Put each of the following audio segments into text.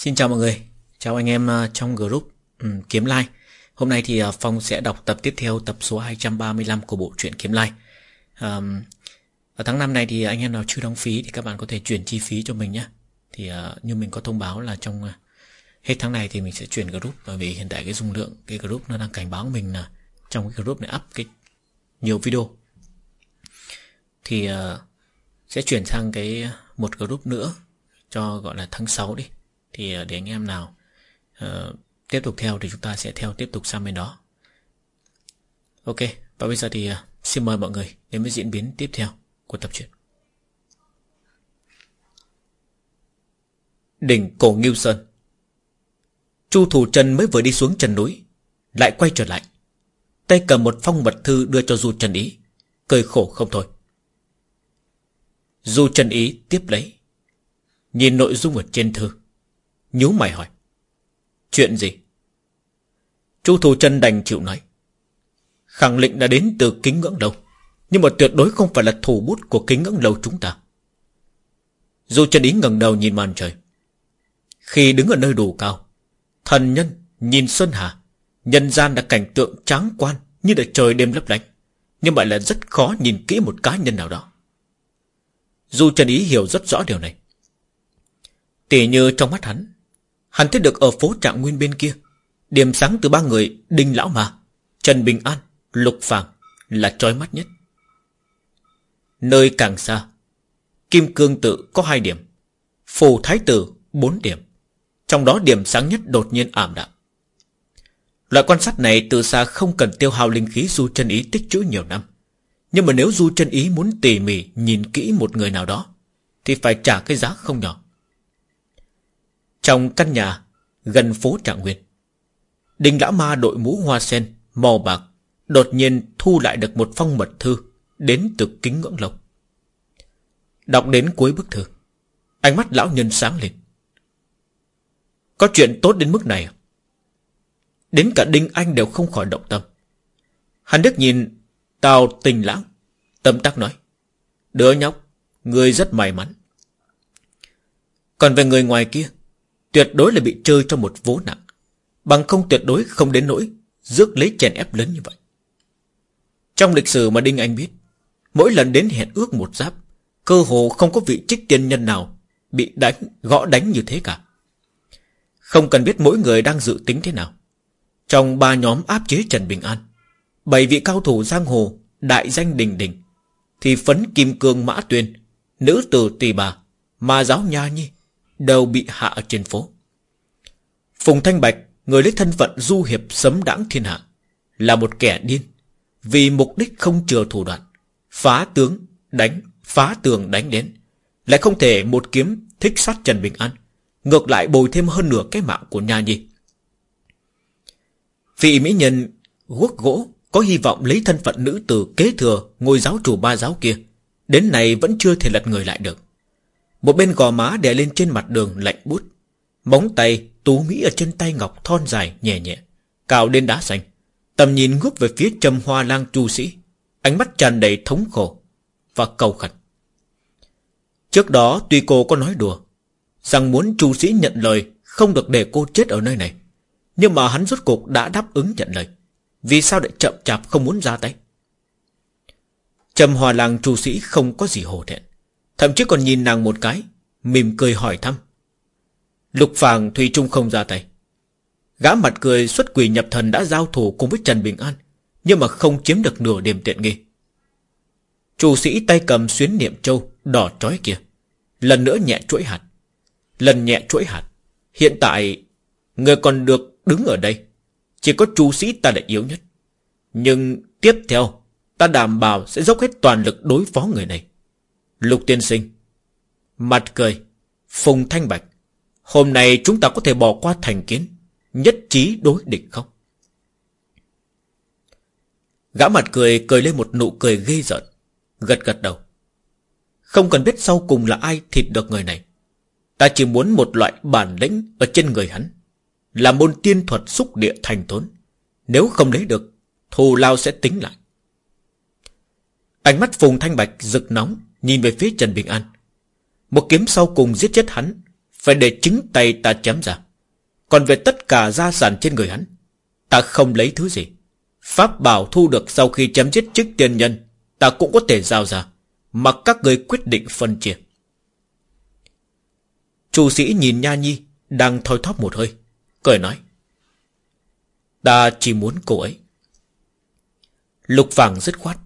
Xin chào mọi người, chào anh em à, trong group Kiếm Lai. Hôm nay thì à, Phong sẽ đọc tập tiếp theo tập số 235 của bộ truyện Kiếm Lai. Um, ở tháng 5 này thì anh em nào chưa đóng phí thì các bạn có thể chuyển chi phí cho mình nhé. Thì à, như mình có thông báo là trong hết tháng này thì mình sẽ chuyển group bởi vì hiện tại cái dung lượng cái group nó đang cảnh báo mình là trong cái group này up cái nhiều video. Thì sẽ chuyển sang cái một group nữa cho gọi là tháng 6 đi thì ờ, để anh em nào uh, tiếp tục theo thì chúng ta sẽ theo tiếp tục sang bên đó. Ok và bây giờ thì uh, xin mời mọi người đến với diễn biến tiếp theo của tập truyện. Đỉnh cổ Ngưu Sơn. Chu Thủ Trần mới vừa đi xuống chân núi lại quay trở lại. Tay cầm một phong mật thư đưa cho Du Trần Ý cười khổ không thôi. Du Trần Ý tiếp lấy Nhìn nội dung ở trên thư nhíu mày hỏi. Chuyện gì? Chu thù chân đành chịu nói. Khẳng định đã đến từ kính ngưỡng lâu, Nhưng mà tuyệt đối không phải là thủ bút của kính ngưỡng lâu chúng ta. Du chân ý ngẩng đầu nhìn màn trời, Khi đứng ở nơi đủ cao, Thần nhân nhìn Xuân Hà, Nhân gian là cảnh tượng tráng quan Như là trời đêm lấp lánh, Nhưng lại là rất khó nhìn kỹ một cá nhân nào đó. Du Trần Ý hiểu rất rõ điều này, Tỉ như trong mắt hắn Hắn thấy được ở phố Trạng Nguyên bên kia. Điểm sáng từ ba người, Đinh Lão Mà, Trần Bình An, Lục Phàng Là trói mắt nhất. Nơi càng xa, Kim Cương Tự có hai điểm, Phù Thái Tử bốn điểm. Trong đó điểm sáng nhất đột nhiên ảm đạm. Loại quan sát này từ xa không cần tiêu hao linh khí Du chân ý tích trữ nhiều năm. Nhưng mà nếu Du chân ý muốn tỉ mỉ Nhìn kỹ một người nào đó, Thì phải trả cái giá không nhỏ trong căn nhà Gần phố Trạng Nguyên. Đinh Lã Ma đội mũ hoa sen Màu bạc Đột nhiên thu lại được một phong mật thư Đến từ kính ngưỡng lộc. Đọc đến cuối bức thư, Ánh mắt lão nhân sáng lên. Có chuyện tốt đến mức này à? Đến cả Đinh Anh đều không khỏi động tâm. Hắn đức nhìn Tào tình lãng, Tâm tắc nói, Đứa nhóc, Người rất may mắn. Còn về người ngoài kia Tuyệt đối là bị chơi trong một vố nặng. Bằng không tuyệt đối không đến nỗi Rước lấy chèn ép lớn như vậy. Trong lịch sử mà Đinh Anh biết Mỗi lần đến hẹn ước một giáp Cơ hồ không có vị trích tiên nhân nào Bị đánh, gõ đánh như thế cả. Không cần biết mỗi người đang dự tính thế nào. Trong ba nhóm áp chế Trần Bình An Bảy vị cao thủ giang hồ Đại danh đình đình Thì phấn kim cương mã tuyên Nữ tử tỳ bà Ma giáo nha nhi đều bị hạ ở trên phố. Phùng Thanh Bạch, người lấy thân phận du hiệp sấm đãng thiên hạ, là một kẻ điên, vì mục đích không chừa thủ đoạn, phá tướng, đánh, phá tường đánh đến, lại không thể một kiếm thích sát Trần Bình An, ngược lại bồi thêm hơn nửa cái mạng của Nha Nhi. Vị mỹ nhân guốc gỗ có hy vọng lấy thân phận nữ tử kế thừa ngôi giáo chủ ba giáo kia, đến nay vẫn chưa thể lật người lại được. Một bên gò má đè lên trên mặt đường lạnh bút Móng tay tú mỹ ở trên tay ngọc thon dài, nhẹ nhẹ. Cào lên đá xanh. Tầm nhìn ngước về phía trầm hoa lang chu sĩ. Ánh mắt tràn đầy thống khổ Và cầu khẩn. Trước đó tuy cô có nói đùa, Rằng muốn chu sĩ nhận lời Không được để cô chết ở nơi này. Nhưng mà hắn rốt cuộc đã đáp ứng nhận lời. Vì sao lại chậm chạp không muốn ra tay? Trầm hòa lang chu sĩ không có gì hồ thẹn. Thậm chí còn nhìn nàng một cái, Mỉm cười hỏi thăm. Lục Phàng Thủy Trung không ra tay. Gã mặt cười xuất quỷ nhập thần đã giao thủ cùng với Trần Bình An, Nhưng mà không chiếm được nửa điểm tiện nghi. Chủ sĩ tay cầm xuyến niệm châu Đỏ trói kia, Lần nữa nhẹ chuỗi hạt, Lần nhẹ chuỗi hạt. Hiện tại, Người còn được đứng ở đây, Chỉ có chủ sĩ ta là yếu nhất. Nhưng tiếp theo, Ta đảm bảo sẽ dốc hết toàn lực đối phó người này. Lục tiên sinh. Mặt cười. Phùng Thanh Bạch. Hôm nay chúng ta có thể bỏ qua thành kiến, Nhất trí đối địch không? Gã mặt cười cười lên một nụ cười ghê giận Gật gật đầu. Không cần biết sau cùng là ai thịt được người này. Ta chỉ muốn một loại bản lĩnh Ở trên người hắn, Là môn tiên thuật xúc địa thành thốn. Nếu không lấy được, Thù lao sẽ tính lại. Ánh mắt Phùng Thanh Bạch rực nóng Nhìn về phía Trần Bình An. Một kiếm sau cùng giết chết hắn, Phải để chính tay ta chém ra. Còn về tất cả gia sản trên người hắn, Ta không lấy thứ gì. Pháp bảo thu được sau khi chém giết chức tiên nhân, Ta cũng có thể giao ra Mặc các người quyết định phân chia. Chủ sĩ nhìn Nha Nhi Đang thoi thóp một hơi, Cười nói, Ta chỉ muốn cô ấy. Lục vàng dứt khoát,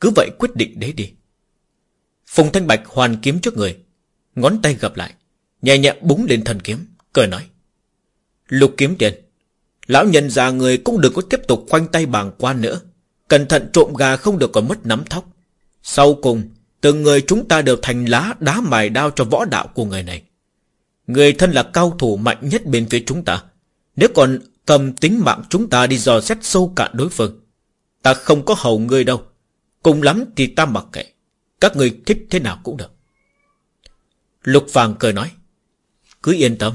Cứ vậy quyết định đấy đi. Phùng Thanh Bạch hoàn kiếm trước người. Ngón tay gập lại, Nhẹ nhẹ búng lên thần kiếm, Cười nói. Lục kiếm tiền, Lão nhân già người cũng đừng có tiếp tục khoanh tay bàng quan nữa. Cẩn thận trộm gà không được còn mất nắm thóc. Sau cùng, Từng người chúng ta đều thành lá đá mài đao cho võ đạo của người này. Người thân là cao thủ mạnh nhất bên phía chúng ta. Nếu còn cầm tính mạng chúng ta đi dò xét sâu cạn đối phương, Ta không có hầu ngươi đâu. Cùng lắm thì ta mặc kệ. Các người thích thế nào cũng được. Lục Vàng cười nói, Cứ yên tâm.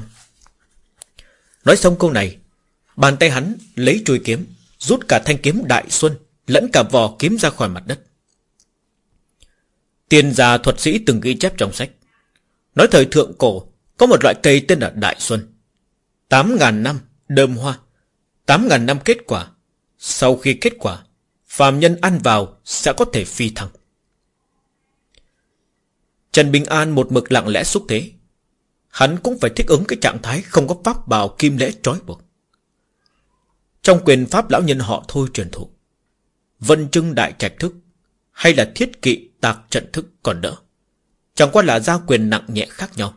Nói xong câu này, Bàn tay hắn lấy chuôi kiếm, Rút cả thanh kiếm đại xuân, Lẫn cả vò kiếm ra khỏi mặt đất. Tiền gia thuật sĩ từng ghi chép trong sách. Nói thời thượng cổ, Có một loại cây tên là Đại Xuân. Tám ngàn năm đơm hoa, Tám ngàn năm kết quả. Sau khi kết quả, phàm nhân ăn vào sẽ có thể phi thăng. Trần Bình An một mực lặng lẽ xúc thế. Hắn cũng phải thích ứng cái trạng thái Không có pháp bào kim lễ trói buộc. Trong quyền pháp lão nhân họ thôi truyền thụ, Vân trưng đại trạch thức Hay là thiết kỵ tạc trận thức còn đỡ. Chẳng qua là giao quyền nặng nhẹ khác nhau.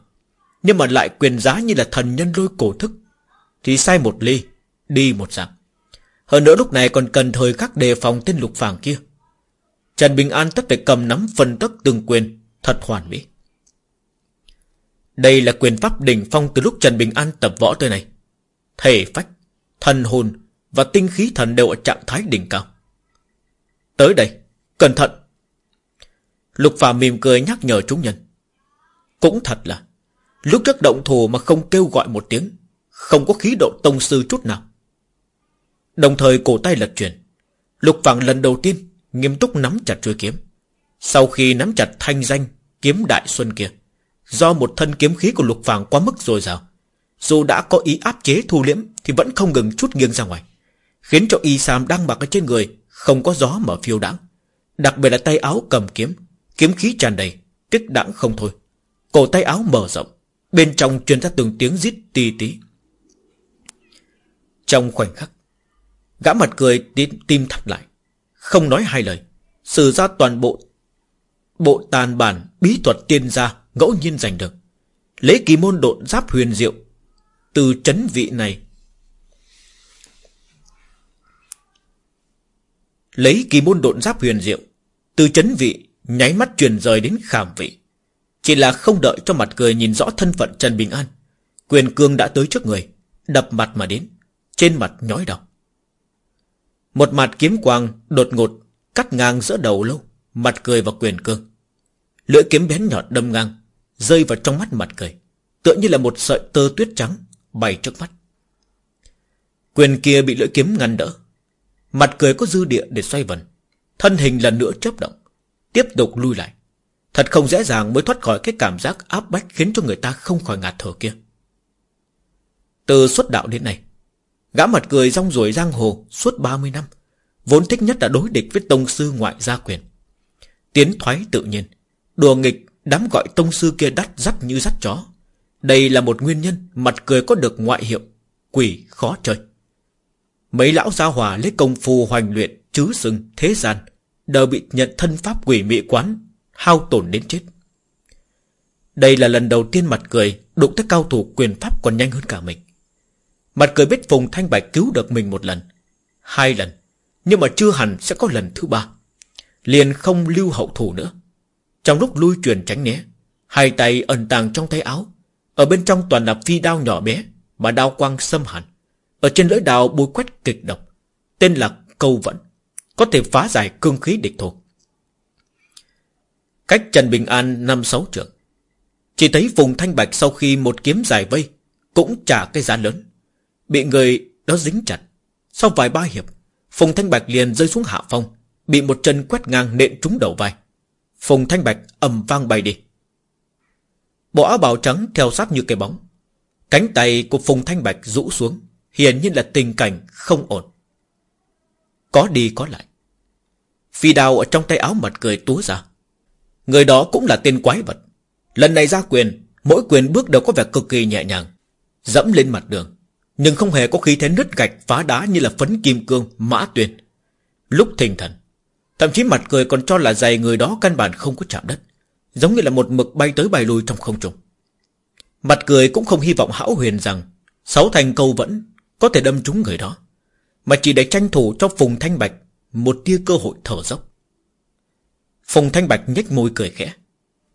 Nhưng mà lại quyền giá như là thần nhân lôi cổ thức, Thì sai một ly, Đi một dạng. Hơn nữa lúc này còn cần thời khắc đề phòng tên lục phàng kia. Trần Bình An tất phải cầm nắm phân tất từng quyền Thật hoàn mỹ. Đây là quyền pháp đỉnh phong từ lúc Trần Bình An tập võ tới này Thể phách, Thần hồn Và tinh khí thần đều ở trạng thái đỉnh cao. Tới đây, Cẩn thận. Lục phàm mỉm cười nhắc nhở chúng nhân. Cũng thật là, Lúc trước động thủ mà không kêu gọi một tiếng, Không có khí độ tông sư chút nào. Đồng thời cổ tay lật chuyển, Lục Phạm lần đầu tiên Nghiêm túc nắm chặt chuôi kiếm. Sau khi nắm chặt thanh danh Kiếm đại xuân kia. Do một thân kiếm khí của lục vàng quá mức rồi rào Dù đã có ý áp chế thu liễm Thì vẫn không ngừng chút nghiêng ra ngoài Khiến cho y sam đang mặc ở trên người Không có gió mở phiêu đãng. Đặc biệt là tay áo cầm kiếm Kiếm khí tràn đầy Tiếc đãng không thôi. Cổ tay áo mở rộng Bên trong truyền ra từng tiếng rít tì tí. Trong khoảnh khắc Gã mặt cười tim, tim thắt lại Không nói hai lời Sử ra toàn bộ Bộ tàn bản bí thuật tiên gia Ngẫu nhiên giành được. Lấy kỳ môn độn giáp huyền diệu Từ chấn vị này. Lấy kỳ môn độn giáp huyền diệu Từ chấn vị Nháy mắt truyền rời đến khảm vị. Chỉ là không đợi cho mặt cười nhìn rõ thân phận Trần Bình An, Quyền cương đã tới trước người, Đập mặt mà đến, Trên mặt nhói đau. Một mặt kiếm quang đột ngột Cắt ngang giữa đầu lâu. Mặt cười và quyền cương Lưỡi kiếm bén nhọn đâm ngang, Rơi vào trong mắt mặt cười, Tựa như là một sợi tơ tuyết trắng Bay trước mắt. Quyền kia bị lưỡi kiếm ngăn đỡ. Mặt cười có dư địa để xoay vần. Thân hình lần nữa chớp động, Tiếp tục lui lại. Thật không dễ dàng mới thoát khỏi cái cảm giác áp bách Khiến cho người ta không khỏi ngạt thở kia. Từ xuất đạo đến nay, Gã mặt cười rong ruổi giang hồ Suốt 30 năm, Vốn thích nhất là đối địch với tông sư ngoại gia quyền. Tiến thoái tự nhiên. Đùa nghịch, đám gọi tông sư kia đắt dắt như dắt chó. Đây là một nguyên nhân, Mặt cười có được ngoại hiệu. Quỷ khó chơi. Mấy lão gia hòa lấy công phu hoành luyện, Chứ sừng thế gian, Đều bị nhận thân pháp quỷ mị quán, Hao tổn đến chết. Đây là lần đầu tiên mặt cười Đụng tới cao thủ quyền pháp còn nhanh hơn cả mình. Mặt cười biết Phùng Thanh Bạch cứu được mình một lần, Hai lần, Nhưng mà chưa hẳn sẽ có lần thứ ba. Liền không lưu hậu thủ nữa. Trong lúc lui truyền tránh né, Hai tay ẩn tàng trong tay áo, Ở bên trong toàn là phi đao nhỏ bé Mà đao quang xâm hẳn. Ở trên lưỡi đao bôi quét kịch độc, Tên là câu vận, có thể phá giải cương khí địch thổ Cách Trần Bình An năm sáu trượng, Chỉ thấy vùng thanh bạch sau khi một kiếm dài vây Cũng trả cái giá lớn. Bị người đó dính chặt, Sau vài ba hiệp, Phùng Thanh Bạch liền rơi xuống hạ phong Bị một chân quét ngang nện trúng đầu vai. Phùng Thanh Bạch ầm vang bay đi. Bộ áo bào trắng theo sát như cái bóng. Cánh tay của Phùng Thanh Bạch rũ xuống Hiển nhiên là tình cảnh không ổn. Có đi có lại. Phi đào ở trong tay áo mặt cười túa ra. Người đó cũng là tên quái vật. Lần này ra quyền Mỗi quyền bước đều có vẻ cực kỳ nhẹ nhàng Dẫm lên mặt đường. Nhưng không hề có khí thế nứt gạch phá đá Như là phấn kim cương, mã tuyên. Lúc thình thần Thậm chí mặt cười còn cho là giày người đó căn bản không có chạm đất, Giống như là một mực bay tới bay lui trong không trung. Mặt cười cũng không hy vọng hão huyền rằng Sáu thành câu vẫn Có thể đâm trúng người đó, Mà chỉ để tranh thủ cho Phùng Thanh Bạch Một tia cơ hội thở dốc. Phùng Thanh Bạch nhếch môi cười khẽ,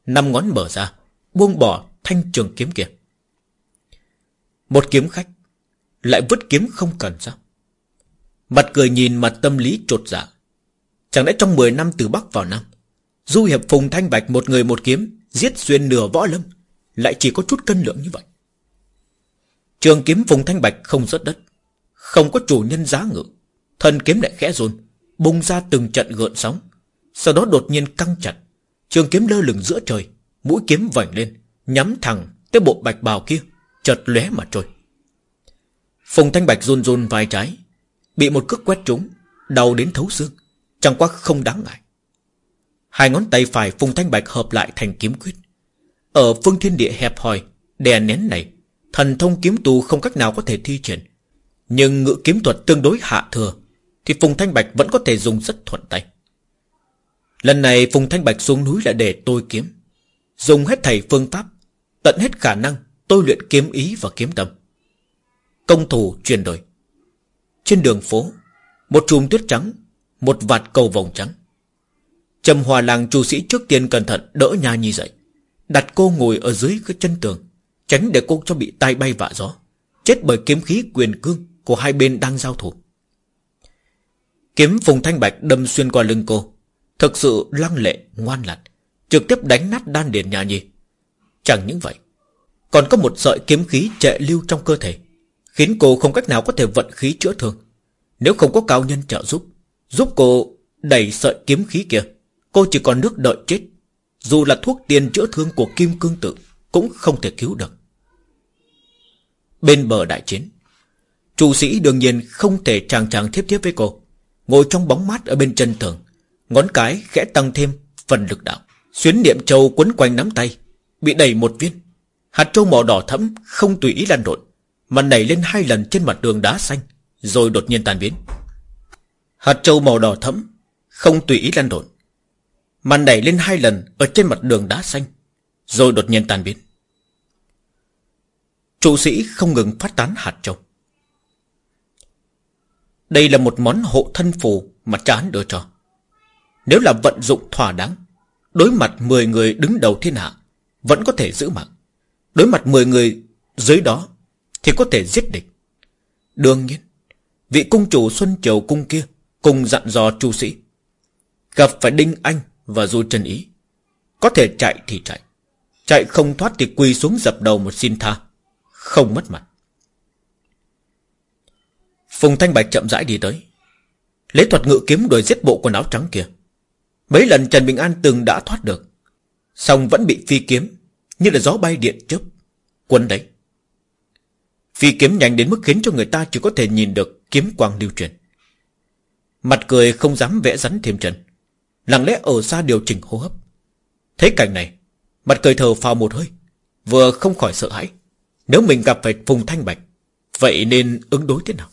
Năm ngón mở ra, Buông bỏ thanh trường kiếm kia. Một kiếm khách Lại vứt kiếm không cần sao? Mặt cười nhìn mặt tâm lý trột dạ Chẳng lẽ trong 10 năm từ Bắc vào Nam, Du hiệp Phùng Thanh Bạch một người một kiếm, Giết xuyên nửa võ lâm, Lại chỉ có chút cân lượng như vậy? Trường kiếm Phùng Thanh Bạch không rớt đất, Không có chủ nhân giá ngự Thần kiếm lại khẽ run, Bung ra từng trận gợn sóng, Sau đó đột nhiên căng chặt. Trường kiếm lơ lửng giữa trời, Mũi kiếm vảnh lên, Nhắm thẳng tới bộ bạch bào kia, Chợt lóe mà trôi. Phùng Thanh Bạch run run vai trái, Bị một cước quét trúng, Đau đến thấu xương. Chẳng qua không đáng ngại. Hai ngón tay phải Phùng Thanh Bạch hợp lại thành kiếm quyết. Ở phương thiên địa hẹp hòi, Đè nén này, Thần thông kiếm tu không cách nào có thể thi triển. Nhưng ngự kiếm thuật tương đối hạ thừa, Thì Phùng Thanh Bạch vẫn có thể dùng rất thuận tay. Lần này Phùng Thanh Bạch xuống núi là để tôi kiếm. Dùng hết thầy phương pháp, Tận hết khả năng, tôi luyện kiếm ý và kiếm tâm. Công thủ chuyển đổi. Trên đường phố, Một chùm tuyết trắng một vạt cầu vòng trắng. Trầm hòa làng chủ sĩ trước tiên cẩn thận Đỡ nhà nhi dậy, Đặt cô ngồi ở dưới cái chân tường, Tránh để cô cho bị tai bay vạ gió, Chết bởi kiếm khí quyền cương Của hai bên đang giao thủ. Kiếm phùng thanh bạch đâm xuyên qua lưng cô, Thực sự lăng lệ, ngoan lặt Trực tiếp đánh nát đan điền nhà nhi. Chẳng những vậy, Còn có một sợi kiếm khí trệ lưu trong cơ thể, Khiến cô không cách nào có thể vận khí chữa thương. Nếu không có cao nhân trợ giúp Giúp cô đẩy sợi kiếm khí kia. Cô chỉ còn nước đợi chết. Dù là thuốc tiền chữa thương của Kim Cương Tự Cũng không thể cứu được. Bên bờ đại chiến Chủ sĩ đương nhiên không thể chàng chàng thiếp tiếp với cô. Ngồi trong bóng mát ở bên chân tường, Ngón cái khẽ tăng thêm phần lực đạo. Xuyến niệm châu quấn quanh nắm tay, Bị đẩy một viên. Hạt châu màu đỏ thẫm không tùy ý lăn lộn, Mà nảy lên hai lần trên mặt đường đá xanh, Rồi đột nhiên tan biến. Hạt châu màu đỏ thẫm, Không tùy ý lăn lộn. Mà nảy lên hai lần Ở trên mặt đường đá xanh, Rồi đột nhiên tan biến. Chủ sĩ không ngừng phát tán hạt châu Đây là một món hộ thân phù Mà chán đưa cho. Nếu là vận dụng thỏa đáng, Đối mặt 10 người đứng đầu thiên hạ, Vẫn có thể giữ mạng. Đối mặt 10 người dưới đó Thì có thể giết địch. Đương nhiên, Vị cung chủ Xuân Triều cung kia Cùng dặn dò chu sĩ. Gặp phải Đinh Anh và Du Trần Ý, Có thể chạy thì chạy Chạy không thoát thì quỳ xuống dập đầu một xin tha, Không mất mặt. Phùng Thanh Bạch chậm rãi đi tới, Lấy thuật ngự kiếm đuổi giết bộ quần áo trắng kia. Mấy lần Trần Bình An từng đã thoát được Xong vẫn bị phi kiếm, Như là gió bay điện chớp Quân đấy Phi kiếm nhanh đến mức khiến cho người ta chỉ có thể nhìn được kiếm quang lưu truyền. Mặt cười không dám vẽ rắn thêm chân. Lặng lẽ ở xa điều chỉnh hô hấp. Thấy cảnh này, Mặt cười thờ phào một hơi, Vừa không khỏi sợ hãi. Nếu mình gặp phải Phùng Thanh Bạch, Vậy nên ứng đối thế nào?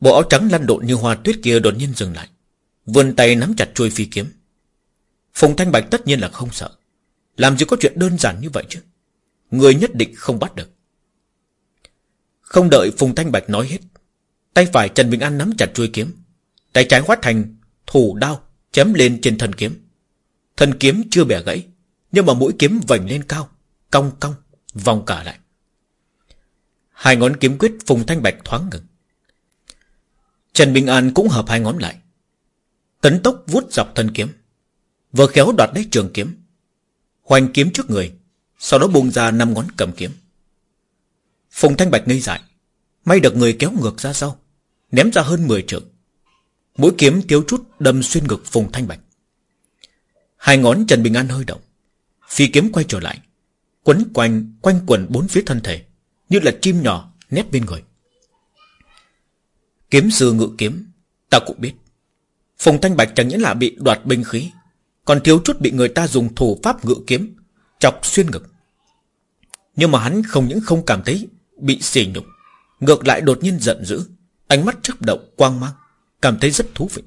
Bộ áo trắng lăn lộn như hoa tuyết kia đột nhiên dừng lại, Vươn tay nắm chặt chuôi phi kiếm. Phùng Thanh Bạch tất nhiên là không sợ. Làm gì có chuyện đơn giản như vậy chứ? Người nhất định không bắt được. Không đợi Phùng Thanh Bạch nói hết Tay phải Trần Bình An nắm chặt chuôi kiếm. Tay trái hóa thành thủ đao Chém lên trên thân kiếm. Thân kiếm chưa bẻ gãy, Nhưng mà mũi kiếm vành lên cao, Cong cong, Vòng cả lại. Hai ngón kiếm quyết Phùng Thanh Bạch thoáng ngừng. Trần Bình An cũng hợp hai ngón lại. Tấn tốc vuốt dọc thân kiếm, Vừa khéo đoạt lấy trường kiếm. Hoành kiếm trước người, Sau đó buông ra năm ngón cầm kiếm. Phùng Thanh Bạch ngây dại, May được người kéo ngược ra sau. Ném ra hơn 10 trượng. Mũi kiếm thiếu chút đâm xuyên ngực Phùng Thanh Bạch. Hai ngón Trần Bình An hơi động. Phi kiếm quay trở lại, Quấn quanh quanh quần bốn phía thân thể, Như là chim nhỏ nép bên người. Kiếm sư ngự kiếm, Ta cũng biết. Phùng Thanh Bạch chẳng những là bị đoạt binh khí, Còn thiếu chút bị người ta dùng thủ pháp ngự kiếm, Chọc xuyên ngực. Nhưng mà hắn không những không cảm thấy Bị xỉ nhục, Ngược lại đột nhiên giận dữ. Ánh mắt chớp động quang mang, Cảm thấy rất thú vị.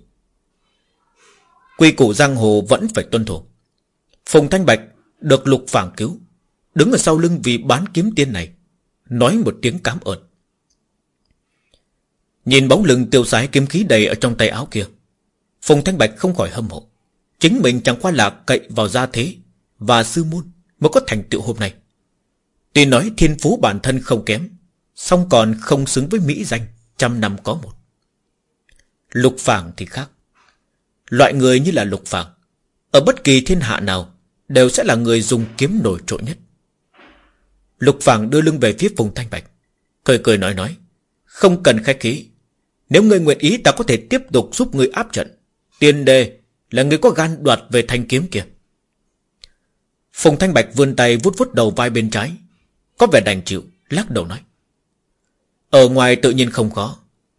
Quy củ giang hồ vẫn phải tuân thủ. Phùng Thanh Bạch được lục phảng cứu, Đứng ở sau lưng vì bán kiếm tiên này, Nói một tiếng cảm ơn. Nhìn bóng lưng tiêu sái kiếm khí đầy ở trong tay áo kia, Phùng Thanh Bạch không khỏi hâm mộ. Chính mình chẳng qua là cậy vào gia thế Và sư môn Mới có thành tựu hôm nay. Tuy nói thiên phú bản thân không kém, song còn không xứng với Mỹ danh. Trăm năm có một. Lục phàng thì khác. Loại người như là lục phàng, Ở bất kỳ thiên hạ nào, Đều sẽ là người dùng kiếm nổi trội nhất. Lục phàng đưa lưng về phía Phùng Thanh Bạch, Cười cười nói nói, Không cần khách khí, Nếu ngươi nguyện ý ta có thể tiếp tục giúp ngươi áp trận. Tiền đề là người có gan đoạt về thanh kiếm kia. Phùng Thanh Bạch vươn tay vút vút đầu vai bên trái, Có vẻ đành chịu, Lắc đầu nói ở ngoài tự nhiên không khó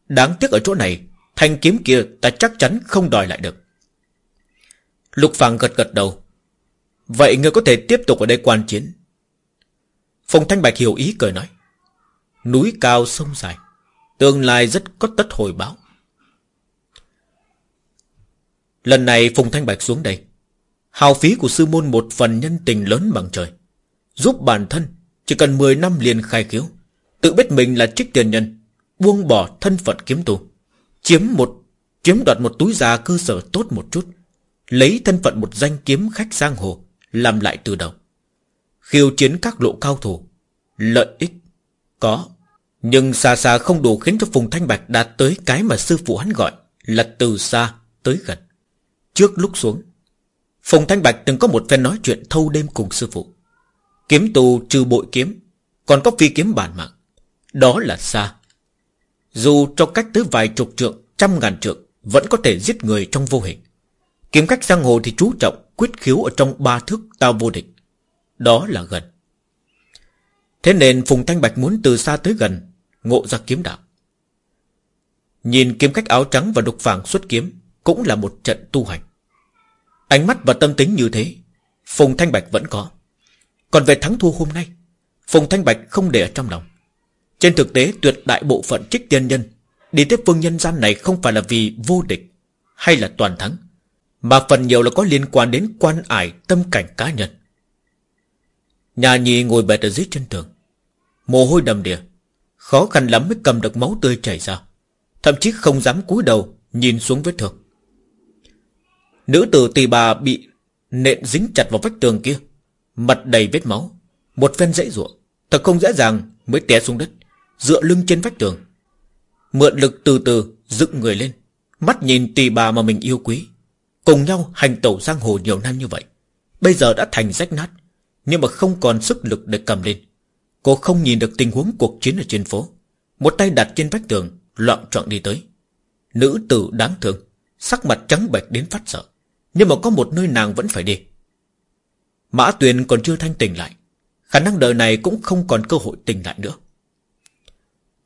Đáng tiếc ở chỗ này, Thanh kiếm kia ta chắc chắn không đòi lại được. Lục Phàng gật gật đầu. Vậy ngươi có thể tiếp tục ở đây quan chiến. Phùng Thanh Bạch hiểu ý cười nói. Núi cao sông dài, Tương lai rất có tất hồi báo. Lần này Phùng Thanh Bạch xuống đây. Hào phí của sư môn một phần nhân tình lớn bằng trời. Giúp bản thân, Chỉ cần 10 năm liền khai khiếu. Tự biết mình là trích tiền nhân, Buông bỏ thân phận kiếm tù, Chiếm một, Chiếm đoạt một túi già cơ sở tốt một chút, Lấy thân phận một danh kiếm khách giang hồ, Làm lại từ đầu. Khiêu chiến các lộ cao thủ, Lợi ích Có, Nhưng xa xa không đủ khiến cho Phùng Thanh Bạch đạt tới cái mà sư phụ hắn gọi Là từ xa tới gần. Trước lúc xuống, Phùng Thanh Bạch từng có một phen nói chuyện thâu đêm cùng sư phụ. Kiếm tù trừ bội kiếm, Còn có phi kiếm bản mạng. Đó là xa. Dù cho cách tới vài chục trượng, Trăm ngàn trượng, Vẫn có thể giết người trong vô hình. Kiếm cách giang hồ thì chú trọng Quyết khiếu ở trong ba thước tao vô địch. Đó là gần. Thế nên Phùng Thanh Bạch muốn từ xa tới gần, Ngộ ra kiếm đạo. Nhìn kiếm cách áo trắng và đục vàng xuất kiếm, cũng là một trận tu hành. Ánh mắt và tâm tính như thế, Phùng Thanh Bạch vẫn có. Còn về thắng thua hôm nay, Phùng Thanh Bạch không để ở trong lòng. Trên thực tế, tuyệt đại bộ phận trích tiên nhân Đi tiếp phương nhân gian này không phải là vì vô địch Hay là toàn thắng, Mà phần nhiều là có liên quan đến quan ải tâm cảnh cá nhân. Nhà nhì ngồi bệt ở dưới chân tường, Mồ hôi đầm đìa, Khó khăn lắm mới cầm được máu tươi chảy ra, Thậm chí không dám cúi đầu Nhìn xuống vết thương. Nữ tử tỳ bà bị nện dính chặt vào vách tường kia, Mặt đầy vết máu, Một phen dãy ruộng, Thật không dễ dàng mới té xuống đất. Dựa lưng trên vách tường. Mượn lực từ từ dựng người lên. Mắt nhìn tỳ bà mà mình yêu quý. Cùng nhau hành tẩu giang hồ nhiều năm như vậy. Bây giờ đã thành rách nát. Nhưng mà không còn sức lực để cầm lên. Cô không nhìn được tình huống cuộc chiến ở trên phố. Một tay đặt trên vách tường, Loạn trọn đi tới. Nữ tử đáng thương. Sắc mặt trắng bệch đến phát sợ. Nhưng mà có một nơi nàng vẫn phải đi. Mã Tuyền còn chưa thanh tỉnh lại. Khả năng đời này cũng không còn cơ hội tỉnh lại nữa.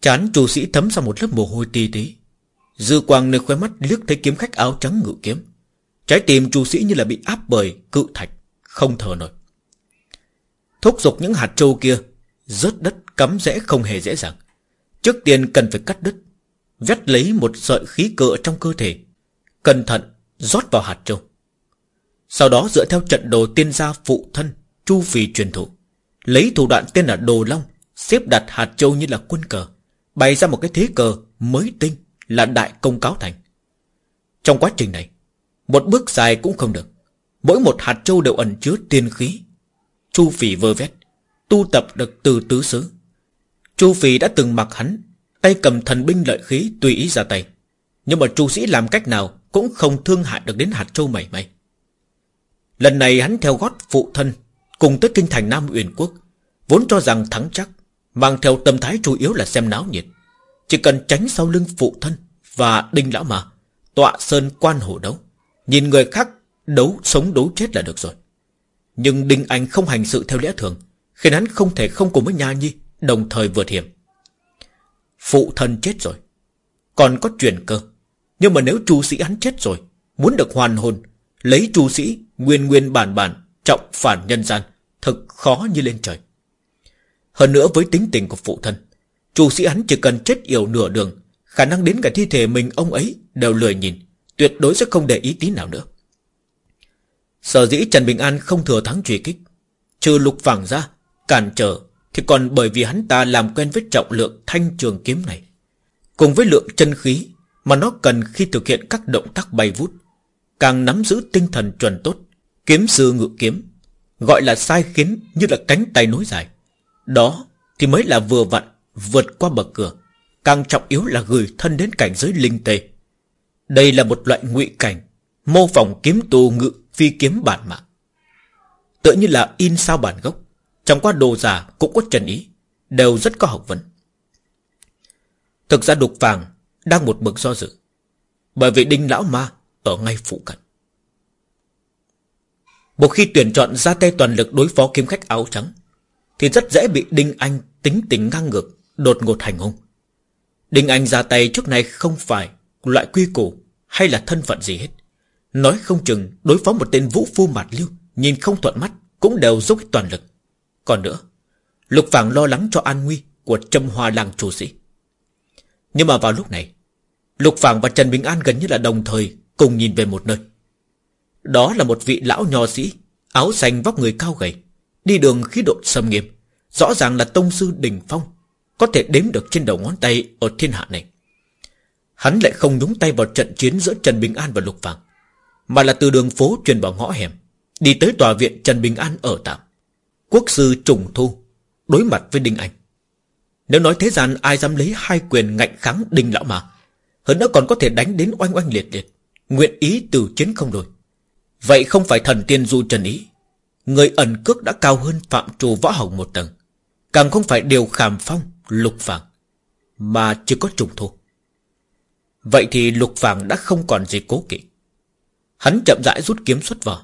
Chán chủ sĩ thấm ra một lớp mồ hôi ti tí Dư quang nơi khóe mắt liếc thấy kiếm khách áo trắng ngự kiếm. Trái tim chủ sĩ như là bị áp bởi cự thạch, Không thở nổi. Thúc giục những hạt trâu kia, Rớt đất cắm rẽ không hề dễ dàng. Trước tiên cần phải cắt đứt, Vét lấy một sợi khí cỡ trong cơ thể, Cẩn thận rót vào hạt trâu. Sau đó dựa theo trận đồ tiên gia phụ thân, Chu phì truyền thụ, Lấy thủ đoạn tên là Đồ Long, Xếp đặt hạt châu như là quân cờ. Bày ra một cái thế cờ mới tinh Là đại công cáo thành. Trong quá trình này, Một bước dài cũng không được. Mỗi một hạt châu đều ẩn chứa tiên khí, Chu Phỉ vơ vét, Tu tập được từ tứ xứ. Chu Phỉ đã từng mặc hắn, Tay cầm thần binh lợi khí tùy ý ra tay. Nhưng mà chu sĩ làm cách nào Cũng không thương hại được đến hạt châu mảy may. Lần này hắn theo gót phụ thân Cùng tới kinh thành Nam Uyển Quốc, Vốn cho rằng thắng chắc Mang theo tâm thái chủ yếu là xem náo nhiệt. Chỉ cần tránh sau lưng phụ thân Và đinh lão mà Tọa sơn quan hổ đấu, Nhìn người khác đấu sống đấu chết là được rồi. Nhưng Đinh Anh không hành sự theo lẽ thường, Khiến hắn không thể không cùng với Nha Nhi Đồng thời vượt hiểm. Phụ thân chết rồi, Còn có truyền cơ. Nhưng mà nếu chu sĩ hắn chết rồi, Muốn được hoàn hồn, Lấy chu sĩ nguyên nguyên bản bản, Trọng phản nhân gian, Thực khó như lên trời. Hơn nữa với tính tình của phụ thân, chủ sĩ hắn chỉ cần chết yểu nửa đường, Khả năng đến cả thi thể mình ông ấy Đều lười nhìn, Tuyệt đối sẽ không để ý tí nào nữa. Sở dĩ Trần Bình An không thừa thắng truy kích, Trừ lục vàng ra, Cản trở Thì còn bởi vì hắn ta làm quen với trọng lượng thanh trường kiếm này. Cùng với lượng chân khí Mà nó cần khi thực hiện các động tác bay vút, Càng nắm giữ tinh thần chuẩn tốt, Kiếm sư ngự kiếm, Gọi là sai khiến như là cánh tay nối dài. Đó thì mới là vừa vặn, Vượt qua bậc cửa. Càng trọng yếu là gửi thân đến cảnh giới linh tê Đây là một loại ngụy cảnh, Mô phỏng kiếm tù ngự phi kiếm bản mạng. Tựa như là in sao bản gốc Trong qua đồ giả cũng có trần ý, Đều rất có học vấn. Thực ra đục vàng Đang một bậc do dự, Bởi vì đinh lão ma Ở ngay phụ cận. Một khi tuyển chọn ra tay toàn lực đối phó kiếm khách áo trắng thì rất dễ bị Đinh Anh tính tình ngang ngược, Đột ngột hành hung. Đinh Anh ra tay trước này không phải Loại quy củ hay là thân phận gì hết. Nói không chừng đối phó một tên vũ phu mạt liêu Nhìn không thuận mắt Cũng đều dốc toàn lực. Còn nữa, Lục Phàng lo lắng cho an nguy Của trâm hoa làng chủ sĩ. Nhưng mà vào lúc này, Lục Phàng và Trần Bình An gần như là đồng thời Cùng nhìn về một nơi. Đó là một vị lão nho sĩ, Áo xanh vóc người cao gầy Đi đường khí độ sâm nghiêm. Rõ ràng là tông sư đỉnh phong, Có thể đếm được trên đầu ngón tay Ở thiên hạ này. Hắn lại không nhúng tay vào trận chiến giữa Trần Bình An và Lục Vàng Mà là từ đường phố truyền vào ngõ hẻm, Đi tới tòa viện Trần Bình An ở tạm. Quốc sư trùng thu, Đối mặt với Đinh Anh. Nếu nói thế gian ai dám lấy hai quyền ngạnh kháng Đinh Lão mà Hơn nữa còn có thể đánh đến oanh oanh liệt liệt, Nguyện ý từ chiến không đổi Vậy không phải thần tiên du trần ý Người ẩn cước đã cao hơn phạm trù võ hồng một tầng. Càng không phải điều khảm phong, Lục vàng, Mà chỉ có trùng thôi. Vậy thì lục vàng đã không còn gì cố kỵ. Hắn chậm rãi rút kiếm xuất vỏ.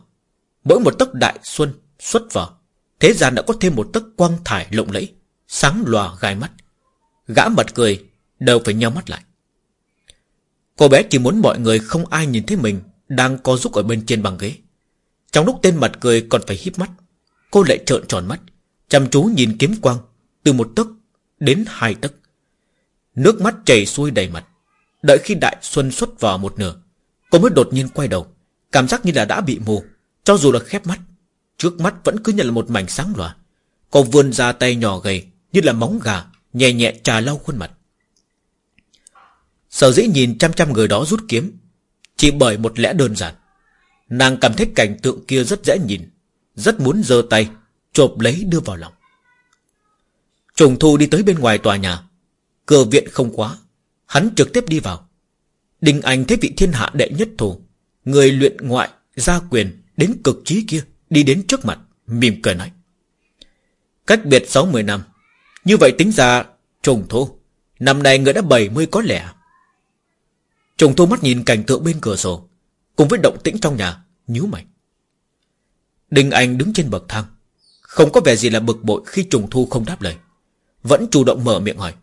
Mỗi một tấc đại xuân xuất vỏ, Thế gian đã có thêm một tấc quang thải lộng lẫy, Sáng lòa gai mắt. Gã mật cười, Đều phải nhau mắt lại. Cô bé chỉ muốn mọi người không ai nhìn thấy mình Đang co rúc ở bên trên bằng ghế. Trong lúc tên mặt cười còn phải híp mắt, Cô lại trợn tròn mắt, Chăm chú nhìn kiếm quang Từ một tấc đến hai tấc. Nước mắt chảy xuôi đầy mặt. Đợi khi đại xuân xuất vào một nửa, Cô mới đột nhiên quay đầu, Cảm giác như là đã bị mù. Cho dù là khép mắt, Trước mắt vẫn cứ nhận là một mảnh sáng lòa. Cô vươn ra tay nhỏ gầy Như là móng gà, Nhẹ nhẹ trà lau khuôn mặt. Sở dĩ nhìn trăm trăm người đó rút kiếm Chỉ bởi một lẽ đơn giản. Nàng cảm thấy cảnh tượng kia rất dễ nhìn, Rất muốn giơ tay, Chộp lấy đưa vào lòng. Trùng thu đi tới bên ngoài tòa nhà. Cửa viện không quá Hắn trực tiếp đi vào. Đình Anh thấy vị thiên hạ đệ nhất thủ Người luyện ngoại, gia quyền, Đến cực trí kia, Đi đến trước mặt, Mỉm cười nói. Cách biệt 60 năm, Như vậy tính ra, Trùng thu, Năm nay người đã 70 có lẽ Trùng thu mắt nhìn cảnh tượng bên cửa sổ. Cùng với động tĩnh trong nhà, nhíu mày. Đình Anh đứng trên bậc thang. Không có vẻ gì là bực bội khi trùng thu không đáp lời. Vẫn chủ động mở miệng hỏi.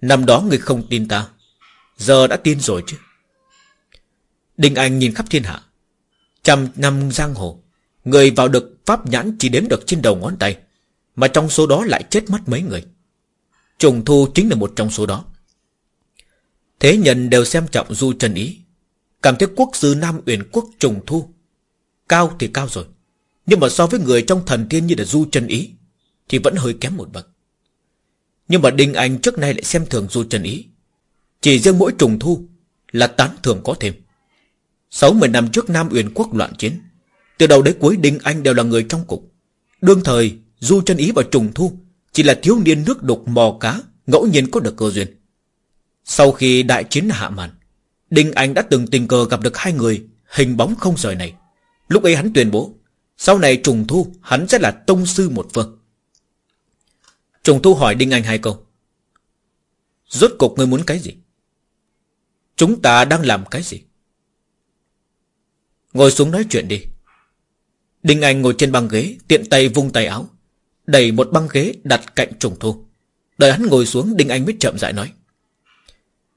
Năm đó người không tin ta, Giờ đã tin rồi chứ. Đình Anh nhìn khắp thiên hạ. Trăm năm giang hồ, Người vào được pháp nhãn chỉ đếm được trên đầu ngón tay, Mà trong số đó lại chết mất mấy người. Trùng thu chính là một trong số đó. Thế nhân đều xem trọng Du Trần Ý Cảm thấy quốc sư Nam Uyển Quốc trùng thu. Cao thì cao rồi, Nhưng mà so với người trong thần tiên như là Du Trần Ý Thì vẫn hơi kém một bậc. Nhưng mà Đinh Anh trước nay lại xem thường Du Trần Ý. Chỉ riêng mỗi trùng thu Là tán thường có thêm. 60 năm trước Nam Uyển Quốc loạn chiến, Từ đầu đến cuối Đinh Anh đều là người trong cục. Đương thời, Du Trần Ý và Trùng Thu Chỉ là thiếu niên nước đục mò cá, Ngẫu nhiên có được cơ duyên. Sau khi đại chiến hạ màn Đinh Anh đã từng tình cờ gặp được hai người, Hình bóng không rời này. Lúc ấy hắn tuyên bố, Sau này trùng thu, hắn sẽ là tông sư một phương. Trùng thu hỏi Đinh Anh hai câu, Rốt cục ngươi muốn cái gì? Chúng ta đang làm cái gì? Ngồi xuống nói chuyện đi. Đinh Anh ngồi trên băng ghế, Tiện tay vung tay áo, Đẩy một băng ghế đặt cạnh trùng thu. Đợi hắn ngồi xuống, Đinh Anh mới chậm rãi nói,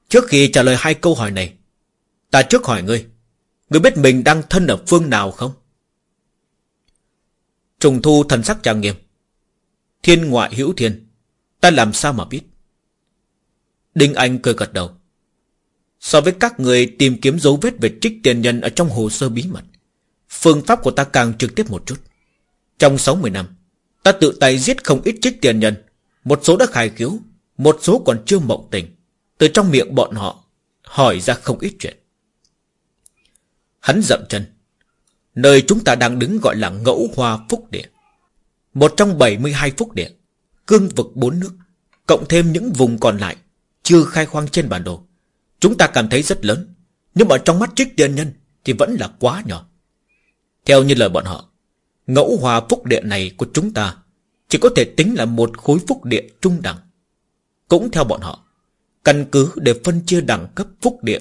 Trước khi trả lời hai câu hỏi này Ta trước hỏi ngươi Ngươi biết mình đang thân ở phương nào không? Trùng thu thần sắc trang nghiêm. Thiên ngoại hữu thiên, Ta làm sao mà biết? Đinh Anh cười gật đầu. So với các người tìm kiếm dấu vết về trích tiền nhân Ở trong hồ sơ bí mật, Phương pháp của ta càng trực tiếp một chút. Trong 60 năm, Ta tự tay giết không ít trích tiền nhân, Một số đã khai cứu Một số còn chưa mộng tình Từ trong miệng bọn họ, Hỏi ra không ít chuyện. Hắn dậm chân. Nơi chúng ta đang đứng gọi là ngẫu hoa phúc địa. Một trong 72 phúc địa, Cương vực bốn nước, Cộng thêm những vùng còn lại Chưa khai khoang trên bản đồ. Chúng ta cảm thấy rất lớn, Nhưng mà trong mắt trích tiên nhân Thì vẫn là quá nhỏ. Theo như lời bọn họ, Ngẫu hòa phúc địa này của chúng ta Chỉ có thể tính là một khối phúc địa trung đẳng. Cũng theo bọn họ, Căn cứ để phân chia đẳng cấp phúc địa,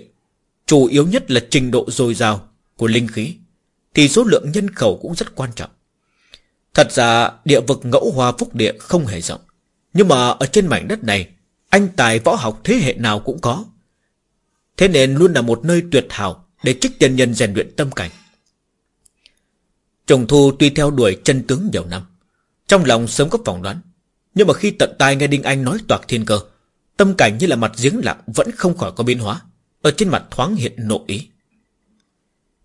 Chủ yếu nhất là trình độ dồi dào của linh khí, Thì số lượng nhân khẩu cũng rất quan trọng. Thật ra, địa vực ngẫu hòa phúc địa không hề rộng, Nhưng mà ở trên mảnh đất này, Anh tài võ học thế hệ nào cũng có. Thế nên luôn là một nơi tuyệt hảo Để trích tiền nhân rèn luyện tâm cảnh. Trùng thu tuy theo đuổi chân tướng nhiều năm, Trong lòng sớm có phỏng đoán, Nhưng mà khi tận tai nghe Đinh Anh nói toạc thiên cơ, Tâm cảnh như là mặt giếng lặng Vẫn không khỏi có biến hóa, Ở trên mặt thoáng hiện nộ ý.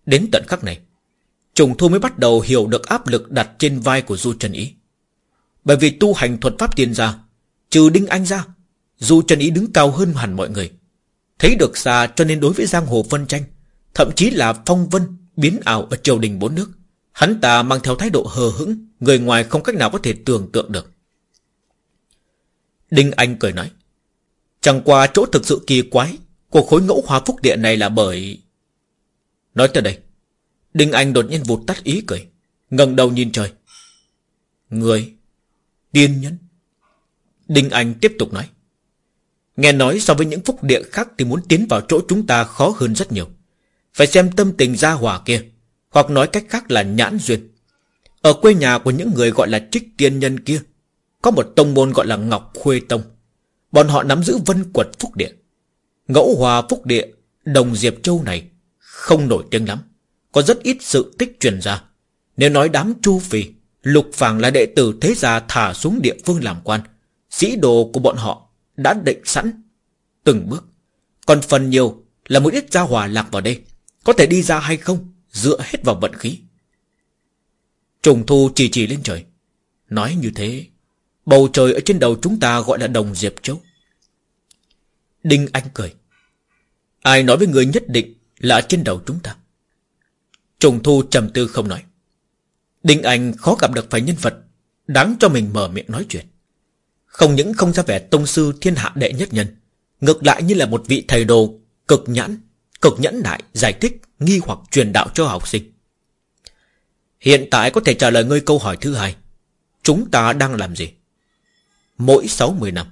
Đến tận khắc này. Trùng thu mới bắt đầu hiểu được áp lực đặt trên vai của Du Trần Ý. Bởi vì tu hành thuật pháp tiên ra Trừ Đinh Anh ra, Du Trần Ý đứng cao hơn hẳn mọi người. Thấy được xa cho nên đối với giang hồ phân tranh, Thậm chí là phong vân, Biến ảo ở triều đình bốn nước, Hắn ta mang theo thái độ hờ hững, Người ngoài không cách nào có thể tưởng tượng được. Đinh Anh cười nói, Chẳng qua chỗ thực sự kỳ quái Của khối ngẫu hòa phúc địa này là bởi Nói tới đây, Đinh Anh đột nhiên vụt tắt ý cười, ngẩng đầu nhìn trời. Người, Tiên nhân. Đinh Anh tiếp tục nói, Nghe nói so với những phúc địa khác Thì muốn tiến vào chỗ chúng ta khó hơn rất nhiều. Phải xem tâm tình gia hỏa kia, Hoặc nói cách khác là nhãn duyên. Ở quê nhà của những người gọi là trích tiên nhân kia, Có một tông môn gọi là Ngọc Khuê Tông. Bọn họ nắm giữ vân quật phúc địa. Ngẫu hòa phúc địa Đồng Diệp Châu này không nổi tiếng lắm Có rất ít sự tích truyền ra Nếu nói đám chu phi, Lục phàng là đệ tử thế gia thả xuống địa phương làm quan Sĩ đồ của bọn họ đã định sẵn từng bước. Còn phần nhiều là một ít gia hòa lạc vào đây. Có thể đi ra hay không dựa hết vào vận khí. Trùng thu chỉ chỉ lên trời. Nói như thế, bầu trời ở trên đầu chúng ta gọi là đồng Diệp Châu. Đinh Anh cười. Ai nói với người nhất định là trên đầu chúng ta. Trùng thu trầm tư không nói. Đinh Anh khó gặp được phải nhân vật đáng cho mình mở miệng nói chuyện. Không những không ra vẻ tông sư thiên hạ đệ nhất nhân Ngược lại như là một vị thầy đồ Cực nhãn, cực nhẫn nại Giải thích, nghi hoặc truyền đạo cho học sinh Hiện tại có thể trả lời ngươi câu hỏi thứ hai Chúng ta đang làm gì? Mỗi 60 năm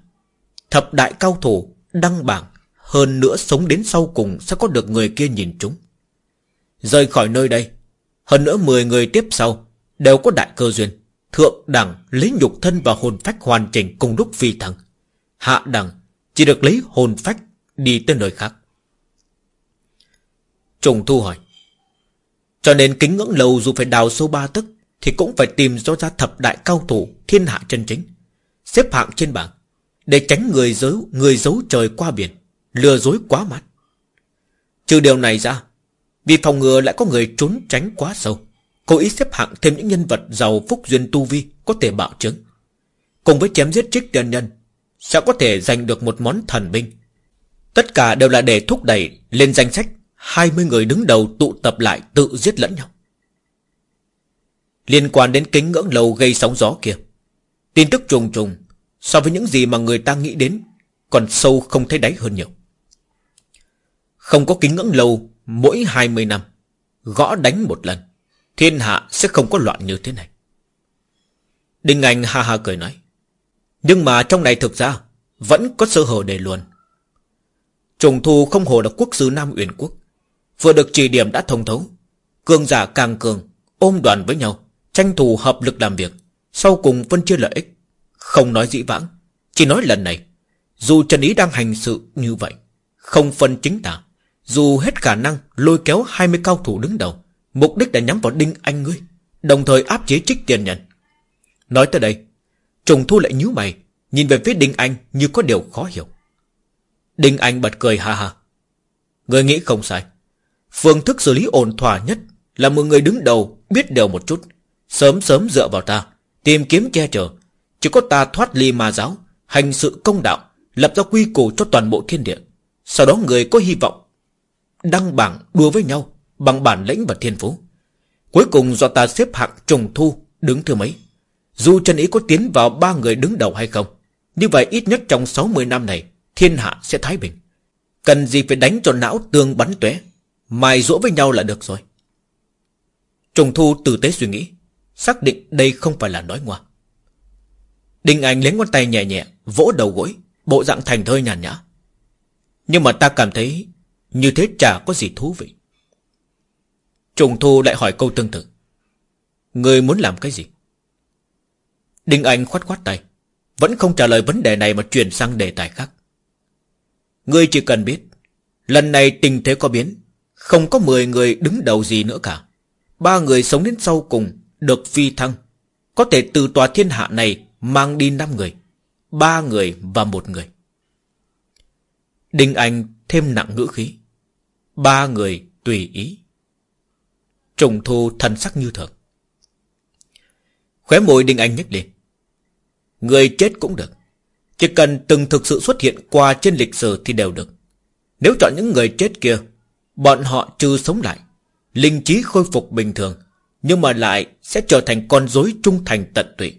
Thập đại cao thủ Đăng bảng hơn nữa sống đến sau cùng Sẽ có được người kia nhìn chúng Rời khỏi nơi đây Hơn nữa 10 người tiếp sau Đều có đại cơ duyên Thượng đẳng lấy nhục thân và hồn phách hoàn chỉnh cùng lúc phi thăng. Hạ đẳng chỉ được lấy hồn phách đi tới nơi khác. Trùng thu hỏi. Cho nên kính ngưỡng lầu dù phải đào sâu ba tức thì cũng phải tìm do ra thập đại cao thủ thiên hạ chân chính. Xếp hạng trên bảng để tránh người giấu, người giấu trời qua biển, lừa dối quá mắt. Trừ điều này ra, vì phòng ngừa lại có người trốn tránh quá sâu. Cố ý xếp hạng thêm những nhân vật giàu phúc duyên tu vi Có thể bạo chứng Cùng với chém giết trích tiền nhân Sẽ có thể giành được một món thần binh Tất cả đều là để thúc đẩy Lên danh sách 20 người đứng đầu tụ tập lại tự giết lẫn nhau Liên quan đến kính ngưỡng lầu gây sóng gió kia Tin tức trùng trùng So với những gì mà người ta nghĩ đến Còn sâu không thấy đáy hơn nhiều không có kính ngưỡng lâu, Mỗi 20 năm, Gõ đánh một lần, Thiên hạ sẽ không có loạn như thế này. Đinh Anh ha ha cười nói, Nhưng mà trong này thực ra Vẫn có sơ hở để luôn Trùng thu không hồ là quốc sư Nam Uyển Quốc, Vừa được chỉ điểm đã thông thấu, Cường giả càng cường, Ôm đoàn với nhau, Tranh thủ hợp lực làm việc, Sau cùng phân chia lợi ích, Không nói dĩ vãng, Chỉ nói lần này, Dù Trần Ý đang hành sự như vậy, Không phân chính tả dù hết khả năng lôi kéo 20 cao thủ đứng đầu, Mục đích đã nhắm vào Đinh Anh ngươi, Đồng thời áp chế trích tiền nhận Nói tới đây, Trùng thu lại nhíu mày, Nhìn về phía Đinh Anh như có điều khó hiểu. Đinh Anh bật cười ha ha. Người nghĩ không sai. Phương thức xử lý ổn thỏa nhất Là một người đứng đầu biết đều một chút, Sớm sớm dựa vào ta, Tìm kiếm che chở. Chỉ có ta thoát ly ma giáo, Hành sự công đạo, Lập ra quy củ cho toàn bộ thiên địa. Sau đó người có hy vọng Đăng bảng đua với nhau Bằng bản lĩnh và thiên phú. Cuối cùng do ta xếp hạng trùng thu, Đứng thứ mấy. Dù chân ý có tiến vào ba người đứng đầu hay không Như vậy ít nhất trong 60 năm này, Thiên hạ sẽ thái bình. Cần gì phải đánh cho não tương bắn tuế, Mài dỗ với nhau là được rồi. Trùng thu tử tế suy nghĩ, Xác định đây không phải là nói ngoa. Đinh Anh lấy ngón tay nhẹ nhẹ, Vỗ đầu gối, Bộ dạng thành thơi nhàn nhã. Nhưng mà ta cảm thấy như thế chả có gì thú vị. Trùng thu lại hỏi câu tương tự. Người muốn làm cái gì? Đinh Anh khoát khoát tay. Vẫn không trả lời vấn đề này mà chuyển sang đề tài khác. Ngươi chỉ cần biết, Lần này tình thế có biến, Không có 10 người đứng đầu gì nữa cả. Ba người sống đến sau cùng Được phi thăng. Có thể từ tòa thiên hạ này Mang đi 5 người, Ba người và một người. Đinh Anh thêm nặng ngữ khí. Ba người tùy ý. Trùng thu thần sắc như thường. Khóe môi Đinh Anh nhếch lên. Người chết cũng được. Chỉ cần từng thực sự xuất hiện qua trên lịch sử thì đều được. Nếu chọn những người chết kia, Bọn họ trừ sống lại, Linh trí khôi phục bình thường, Nhưng mà lại sẽ trở thành con rối trung thành tận tụy.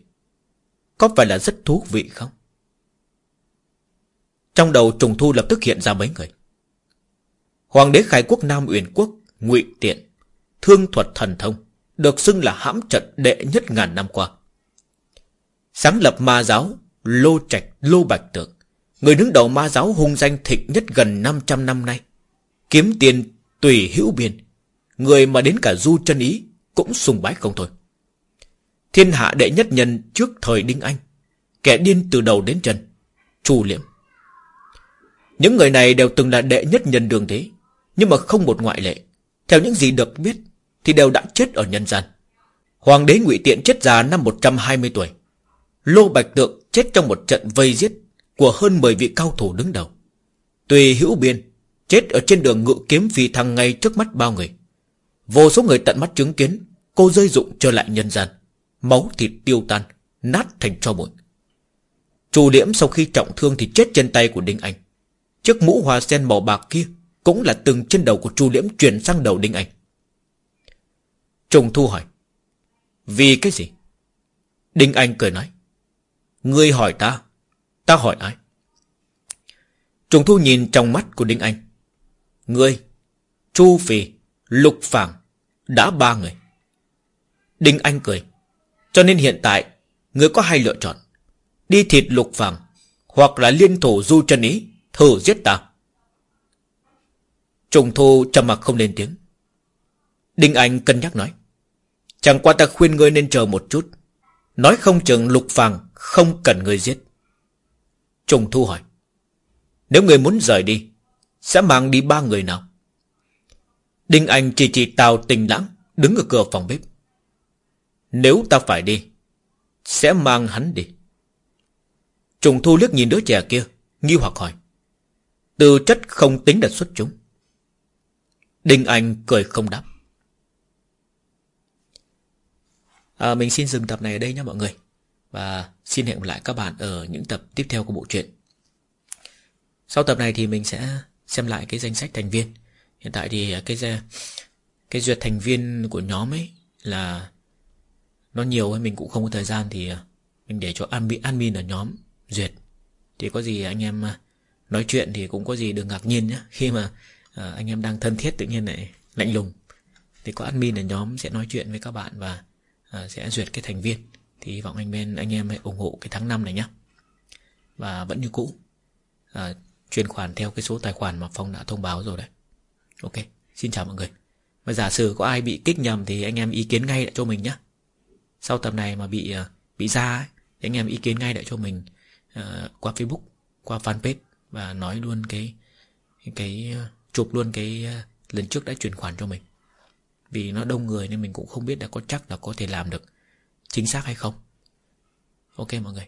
Có phải là rất thú vị không? Trong đầu trùng thu lập tức hiện ra mấy người. Hoàng đế khai quốc Nam Uyển Quốc, ngụy Tiện, Thương thuật thần thông, Được xưng là hãm trận đệ nhất ngàn năm qua. Sáng lập ma giáo Lô Trạch Lô Bạch Tượng, Người đứng đầu ma giáo hung danh thịnh nhất gần 500 năm nay, Kiếm tiền tùy hữu biên, Người mà đến cả du chân ý Cũng sùng bái không thôi. Thiên hạ đệ nhất nhân trước thời Đinh Anh, Kẻ điên từ đầu đến chân, Chu liệm Những người này đều từng là đệ nhất nhân đường thế nhưng mà không một ngoại lệ. Theo những gì được biết, Thì đều đã chết ở nhân gian. Hoàng đế ngụy Tiện chết già năm 120 tuổi. Lô Bạch Tượng chết trong một trận vây giết Của hơn 10 vị cao thủ đứng đầu. Tùy hữu biên Chết ở trên đường ngự kiếm phi thăng ngay trước mắt bao người. Vô số người tận mắt chứng kiến, Cô rơi dụng trở lại nhân gian, Máu thịt tiêu tan, Nát thành cho bụi. Chu liễm sau khi trọng thương thì chết trên tay của Đinh Anh. Chiếc mũ hoa sen màu bạc kia cũng là từng trên đầu của Chu liễm Chuyển sang đầu Đinh Anh. Trùng Thu hỏi, Vì cái gì? Đinh Anh cười nói, Ngươi hỏi ta Ta hỏi ai? Trùng Thu nhìn trong mắt của Đinh Anh, Ngươi, Chu Phi Lục Phàng Đã ba người. Đinh Anh cười, Cho nên hiện tại Ngươi có hai lựa chọn, Đi thịt Lục Phàng Hoặc là liên thủ du chân ý Thử giết ta. Trùng Thu trầm mặc không lên tiếng. Đinh Anh cân nhắc nói, Chẳng qua ta khuyên ngươi nên chờ một chút. Nói không chừng Lục Phàng Không cần ngươi giết. Trùng Thu hỏi, Nếu ngươi muốn rời đi, Sẽ mang đi ba người nào? Đinh Anh chỉ chỉ Tào tình lãng Đứng ở cửa phòng bếp. Nếu ta phải đi, Sẽ mang hắn đi. Trùng thu liếc nhìn đứa trẻ kia, Nghi hoặc hỏi Từ chất không tính đặt xuất chúng. Đinh Anh cười không đáp. À, Mình xin dừng tập này ở đây nhé mọi người. Và xin hẹn gặp lại các bạn Ở những tập tiếp theo của bộ truyện. Sau tập này thì mình sẽ Xem lại cái danh sách thành viên. Hiện tại thì cái cái duyệt thành viên của nhóm ấy là nó nhiều hay mình cũng không có thời gian thì à, mình để cho admin, admin ở nhóm duyệt. Thì có gì anh em à, nói chuyện thì cũng có gì đừng ngạc nhiên nhé. Khi mà à, anh em đang thân thiết tự nhiên lại lạnh lùng thì có admin ở nhóm sẽ nói chuyện với các bạn và à, sẽ duyệt cái thành viên thì hy vọng anh em anh em hãy ủng hộ cái tháng năm này nhé và vẫn như cũ à, chuyển khoản theo cái số tài khoản mà phong đã thông báo rồi đấy Ok, xin chào mọi người. Và giả sử có ai bị kích nhầm thì anh em ý kiến ngay lại cho mình nhé. Sau tập này mà bị bị ra ấy, thì anh em ý kiến ngay lại cho mình uh, qua Facebook, qua fanpage và nói luôn cái cái chụp luôn cái ờ, lần trước đã chuyển khoản cho mình. Vì nó đông người nên mình cũng không biết là có chắc là có thể làm được chính xác hay không. Ok mọi người.